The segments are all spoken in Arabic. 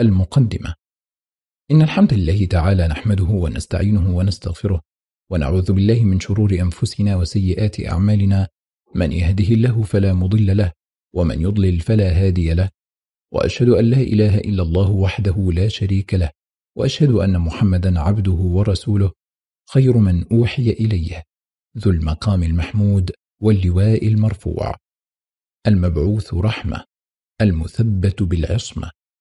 المقدمة. إن الحمد لله تعالى نحمده ونستعينه ونستغفره ونعوذ بالله من شرور أنفسنا وسيئات أعمالنا. من يهده الله فلا مضل له ومن يضلل فلا هادي له. وأشهد أن لا إله إلا الله وحده لا شريك له. وأشهد أن محمدا عبده ورسوله. خير من أوحي إليه. ذو المقام المحمود واللواء المرفوع. المبعوث رحمة. المثبت بالعصمة.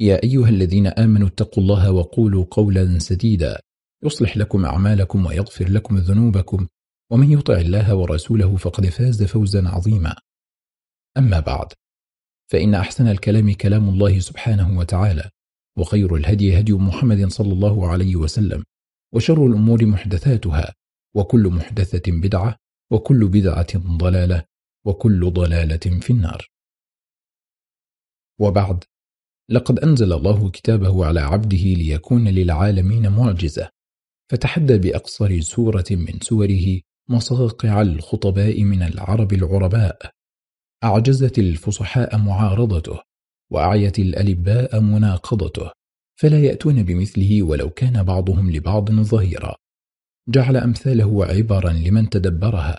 يا أيها الذين آمنوا اتقوا الله وقولوا قولا سديدا. يصلح لكم أعمالكم ويغفر لكم ذنوبكم. ومن يطع الله ورسوله فقد فاز فوزا عظيما. أما بعد فإن أحسن الكلام كلام الله سبحانه وتعالى وخير الهدي هدي محمد صلى الله عليه وسلم وشر الأمور محدثاتها وكل محدثة بدعة وكل بدعة ضلالة وكل ضلالة في النار. وبعد لقد أنزل الله كتابه على عبده ليكون للعالمين معجزة. فتحدى بأقصر سورة من سوره مصاقع الخطباء من العرب العرباء. أعجزت الفصحاء معارضته وأعيت الألباء مناقضته فلا يأتون بمثله ولو كان بعضهم لبعض ظهيرا. جعل أمثاله عبرا لمن تدبرها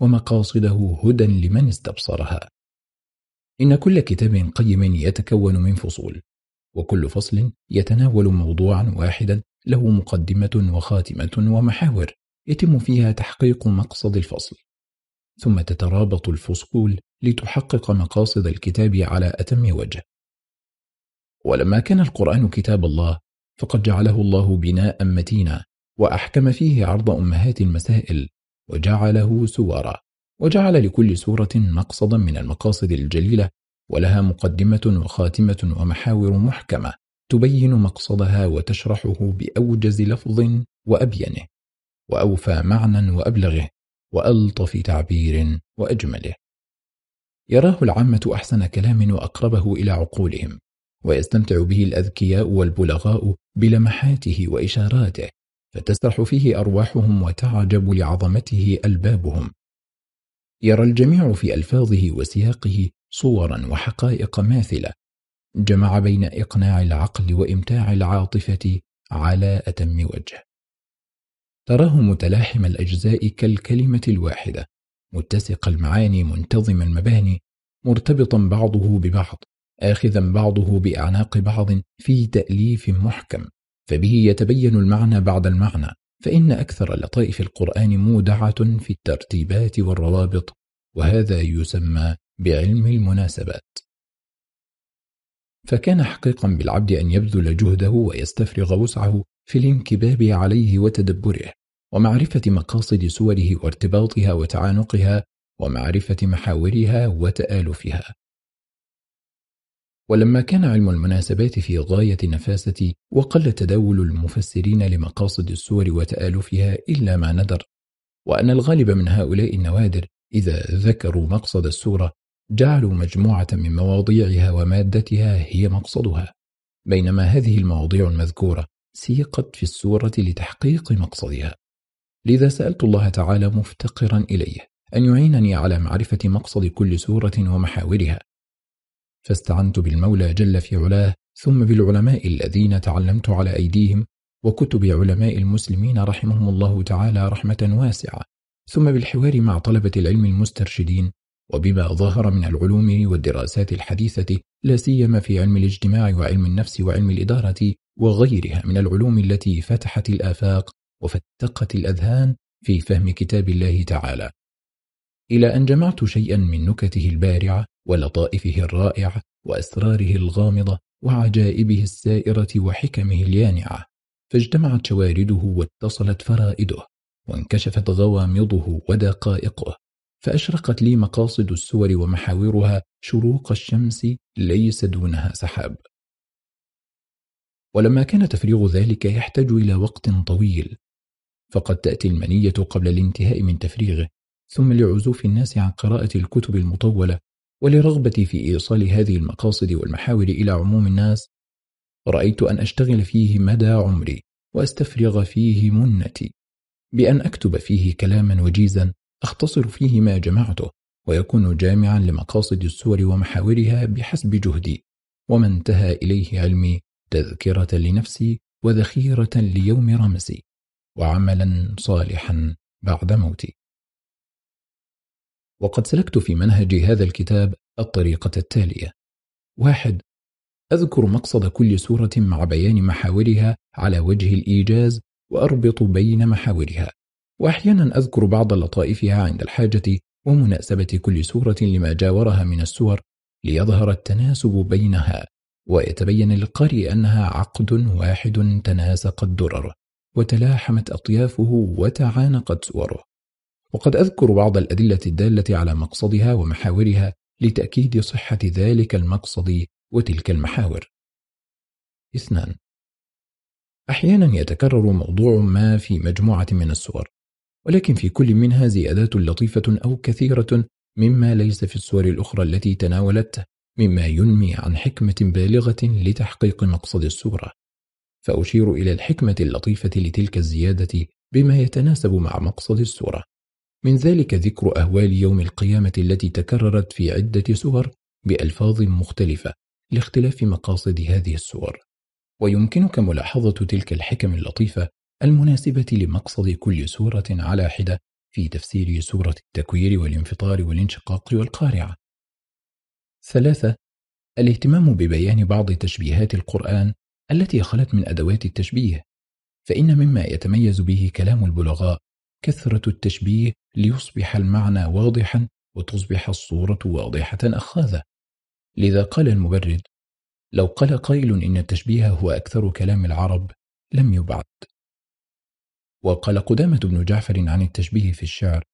ومقاصده هدى لمن استبصرها. إن كل كتاب قيم يتكون من فصول وكل فصل يتناول موضوعا واحدا له مقدمة وخاتمة ومحاور يتم فيها تحقيق مقصد الفصل. ثم تترابط الفصول لتحقق مقاصد الكتاب على أتم وجه. ولما كان القرآن كتاب الله فقد جعله الله بناء متينا وأحكم فيه عرض أمهات المسائل وجعله سورا. وجعل لكل سورة مقصدا من المقاصد الجليلة ولها مقدمة وخاتمة ومحاور محكمة تبين مقصدها وتشرحه بأوجز لفظ وأبينه وأوفى معنى وأبلغه وألطف تعبير وأجمله. يراه العامة أحسن كلام وأقربه إلى عقولهم ويستمتع به الأذكياء والبلغاء بلمحاته وإشاراته فتسرح فيه أرواحهم وتعجب لعظمته ألبابهم. يرى الجميع في ألفاظه وسياقه صورا وحقائق ماثلة. جمع بين إقناع العقل وإمتاع العاطفة على أتم وجه. تراه متلاحم الأجزاء كالكلمة الواحدة. متسق المعاني منتظم المباني. مرتبطا بعضه ببعض. آخذا بعضه بأعناق بعض في تأليف محكم. فبه يتبين المعنى بعد المعنى. فإن أكثر لطائف القرآن مودعة في الترتيبات والروابط وهذا يسمى بعلم المناسبات. فكان حقيقا بالعبد أن يبذل جهده ويستفرغ وسعه في الانكباب عليه وتدبره ومعرفة مقاصد سوره وارتباطها وتعانقها ومعرفة محاورها وتآلفها. ولما كان علم المناسبات في غاية نفاسة وقل تداول المفسرين لمقاصد السور وتآلفها إلا ما ندر وأن الغالب من هؤلاء النوادر إذا ذكروا مقصد السورة جعلوا مجموعة من مواضيعها ومادتها هي مقصدها. بينما هذه المواضيع المذكورة سيقت في السورة لتحقيق مقصدها. لذا سألت الله تعالى مفتقرا إليه أن يعينني على معرفة مقصد كل سورة ومحاورها. فاستعنت بالمولى جل في علاه ثم بالعلماء الذين تعلمت على أيديهم وكتب علماء المسلمين رحمهم الله تعالى رحمة واسعة ثم بالحوار مع طلبة العلم المسترشدين وبما ظهر من العلوم والدراسات الحديثة لا سيما في علم الاجتماع وعلم النفس وعلم الإدارة وغيرها من العلوم التي فتحت الآفاق وفتقت الأذهان في فهم كتاب الله تعالى. إلى أن جمعت شيئا من نكته البارعة ولطائفه الرائعة وأسراره الغامضة وعجائبه السائرة وحكمه اليانعة فاجتمعت شوارده واتصلت فرائده وانكشفت غوامضه ودقائقه فأشرقت لي مقاصد السور ومحاورها شروق الشمس ليس دونها سحاب. ولما كان تفريغ ذلك يحتاج إلى وقت طويل فقد تأتي المنية قبل الانتهاء من تفريغه ثم لعزوف الناس عن قراءة الكتب المطولة ولرغبتي في إيصال هذه المقاصد والمحاور إلى عموم الناس. رأيت أن أشتغل فيه مدى عمري وأستفرغ فيه منتي. بأن أكتب فيه كلاما وجيزا أختصر فيه ما جمعته ويكون جامعا لمقاصد السور ومحاورها بحسب جهدي. وما انتهى إليه علمي تذكرة لنفسي وذخيرة ليوم رمسي وعملا صالحا بعد موتي. وقد سلكت في منهج هذا الكتاب الطريقة التالية. واحد أذكر مقصد كل سورة مع بيان محاورها على وجه الإيجاز وأربط بين محاورها. وأحيانا أذكر بعض لطائفها عند الحاجة ومناسبة كل سورة لما جاورها من السور ليظهر التناسب بينها ويتبين للقارئ أنها عقد واحد تناسق الدرر وتلاحمت أطيافه وتعانقت سوره وقد أذكر بعض الأدلة الدالة على مقصدها ومحاورها لتأكيد صحة ذلك المقصد وتلك المحاور. اثنان. أحيانا يتكرر موضوع ما في مجموعة من السور ولكن في كل منها زيادات لطيفة أو كثيرة مما ليس في السور الأخرى التي تناولته مما ينمي عن حكمة بالغة لتحقيق مقصد السورة فأشير إلى الحكمة اللطيفة لتلك الزيادة بما يتناسب مع مقصد السورة من ذلك ذكر أهوال يوم القيامة التي تكررت في عدة سور بألفاظ مختلفة لاختلاف مقاصد هذه السور. ويمكنك ملاحظة تلك الحكم اللطيفة المناسبة لمقصد كل سورة على حدة في تفسير سورة التكوير والانفطار والانشقاق والقارعة. ثلاثة الاهتمام ببيان بعض تشبيهات القرآن التي خلت من أدوات التشبيه فإن مما يتميز به كلام البلغاء كثرة التشبيه ليصبح المعنى واضحا وتصبح الصورة واضحة أخاذة. لذا قال المبرد لو قال قائل إن التشبيه هو أكثر كلام العرب لم يبعد. وقال قدامة بن جعفر عن التشبيه في الشعر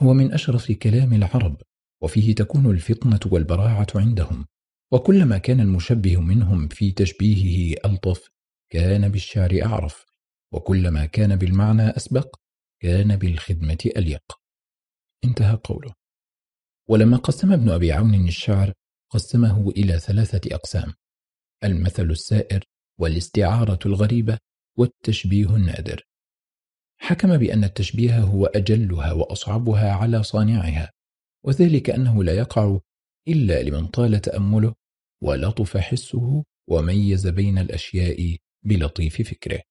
هو من أشرف كلام العرب وفيه تكون الفطنة والبراعة عندهم وكلما كان المشبه منهم في تشبيهه ألطف كان بالشعر أعرف وكلما كان بالمعنى أسبق كان بالخدمة أليق. انتهى قوله. ولما قسم ابن أبي عون الشعر قسمه إلى ثلاثة أقسام المثل السائر والاستعارة الغريبة والتشبيه النادر. حكم بأن التشبيه هو أجلها وأصعبها على صانعها وذلك أنه لا يقع إلا لمن طال تأمله ولطف حسه وميز بين الأشياء بلطيف فكره.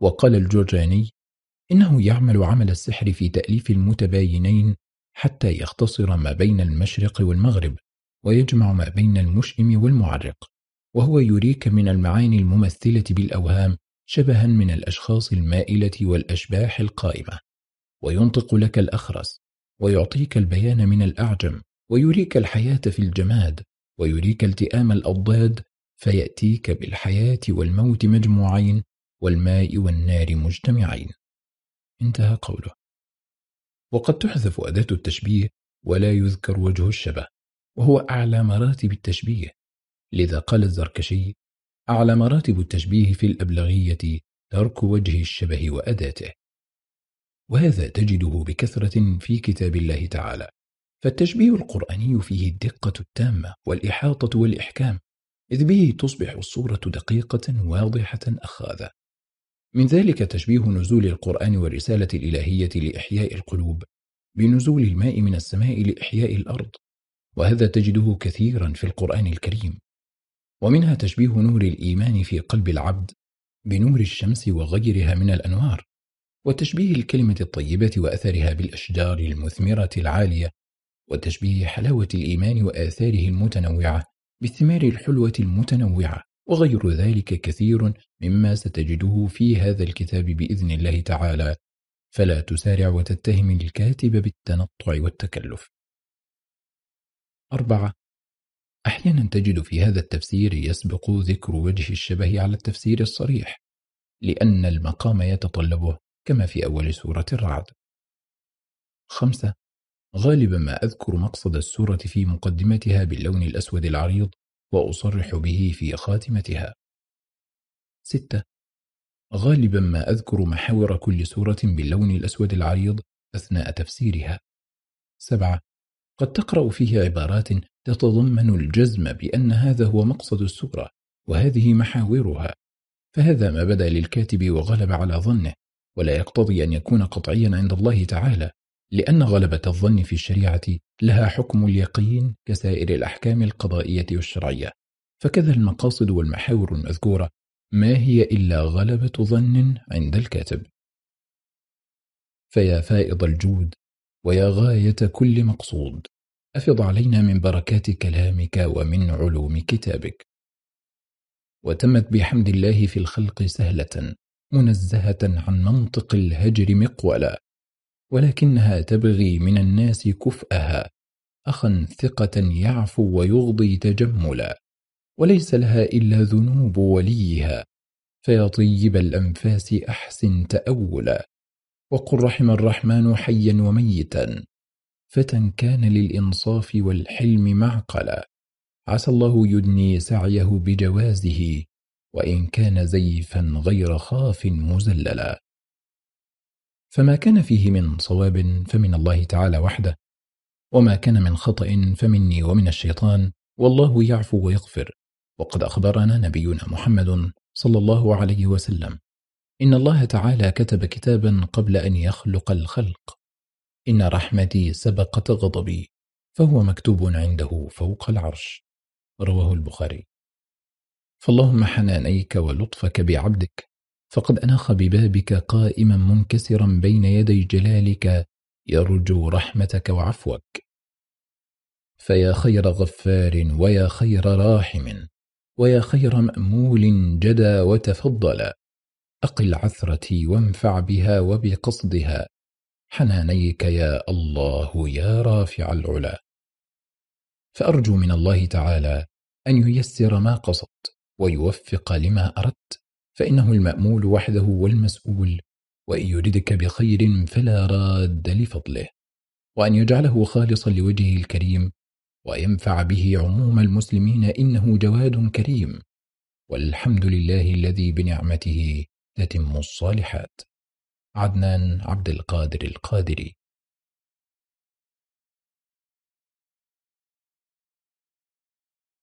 وقال الجرجاني إنه يعمل عمل السحر في تأليف المتباينين حتى يختصر ما بين المشرق والمغرب ويجمع ما بين المشئم والمعرق وهو يريك من المعاني الممثلة بالأوهام شبها من الأشخاص المائلة والأشباح القائمة. وينطق لك الأخرس ويعطيك البيان من الأعجم ويريك الحياة في الجماد ويريك التئام الأضداد فيأتيك بالحياة والموت مجموعين والماء والنار مجتمعين. انتهى قوله. وقد تحذف أداة التشبيه ولا يذكر وجه الشبه وهو أعلى مراتب التشبيه. لذا قال الزركشي أعلى مراتب التشبيه في الأبلغية ترك وجه الشبه وأداته. وهذا تجده بكثرة في كتاب الله تعالى. فالتشبيه القرآني فيه الدقة التامة والإحاطة والإحكام إذ به تصبح الصورة دقيقة واضحة أخاذة. من ذلك تشبيه نزول القرآن والرسالة الإلهية لإحياء القلوب بنزول الماء من السماء لإحياء الأرض وهذا تجده كثيرا في القرآن الكريم. ومنها تشبيه نور الإيمان في قلب العبد بنور الشمس وغيرها من الأنوار وتشبيه الكلمة الطيبة وأثرها بالأشجار المثمرة العالية وتشبيه حلاوة الإيمان وآثاره المتنوعة بالثمار الحلوة المتنوعة. وغير ذلك كثير مما ستجده في هذا الكتاب بإذن الله تعالى. فلا تسارع وتتهم الكاتب بالتنطع والتكلف. أربعة. أحيانا تجد في هذا التفسير يسبق ذكر وجه الشبه على التفسير الصريح لأن المقام يتطلبه كما في أول سورة الرعد. خمسة. غالبا ما أذكر مقصد السورة في مقدمتها باللون الأسود العريض وأصرح به في خاتمتها. ستة. غالبا ما أذكر محاور كل سورة باللون الأسود العريض أثناء تفسيرها. سبعة. قد تقرأ فيه عبارات تتضمن الجزم بأن هذا هو مقصد السورة وهذه محاورها. فهذا ما بدا للكاتب وغلب على ظنه ولا يقتضي أن يكون قطعيا عند الله تعالى. لأن غلبة الظن في الشريعة لها حكم اليقين كسائر الأحكام القضائية والشرعية. فكذا المقاصد والمحاور المذكورة ما هي إلا غلبة ظن عند الكاتب؟ فيا فائض الجود ويا غاية كل مقصود أفض علينا من بركات كلامك ومن علوم كتابك. وتمت بحمد الله في الخلق سهلة منزهة عن منطق الهجر مقولا. ولكنها تبغي من الناس كفأها أخا ثقة يعفو ويغضي تجملا. وليس لها إلا ذنوب وليها. فيا طيب الأنفاس أحسن تأولا. وقل رحم الرحمن حيا وميتا. فتى كان للإنصاف والحلم معقلا. عسى الله يدني سعيه بجوازه. وإن كان زيفا غير خاف مزللا. فما كان فيه من صواب فمن الله تعالى وحده وما كان من خطأ فمني ومن الشيطان والله يعفو ويغفر. وقد أخبرنا نبينا محمد صلى الله عليه وسلم إن الله تعالى كتب كتابا قبل أن يخلق الخلق. إن رحمتي سبقت غضبي فهو مكتوب عنده فوق العرش. رواه البخاري. فاللهم حنانيك ولطفك بعبدك فقد أناخ ببابك قائما منكسرا بين يدي جلالك يرجو رحمتك وعفوك. فيا خير غفار ويا خير راحم ويا خير مأمول جدى وتفضل. أقل عثرتي وانفع بها وبقصدها. حنانيك يا الله يا رافع العلا. فأرجو من الله تعالى أن ييسر ما قصدت ويوفق لما أردت. فإنه المأمول وحده والمسؤول وإن يردك بخير فلا راد لفضله. وأن يجعله خالصا لوجهه الكريم وينفع به عموم المسلمين إنه جواد كريم. والحمد لله الذي بنعمته تتم الصالحات. عدنان عبد القادر القادري.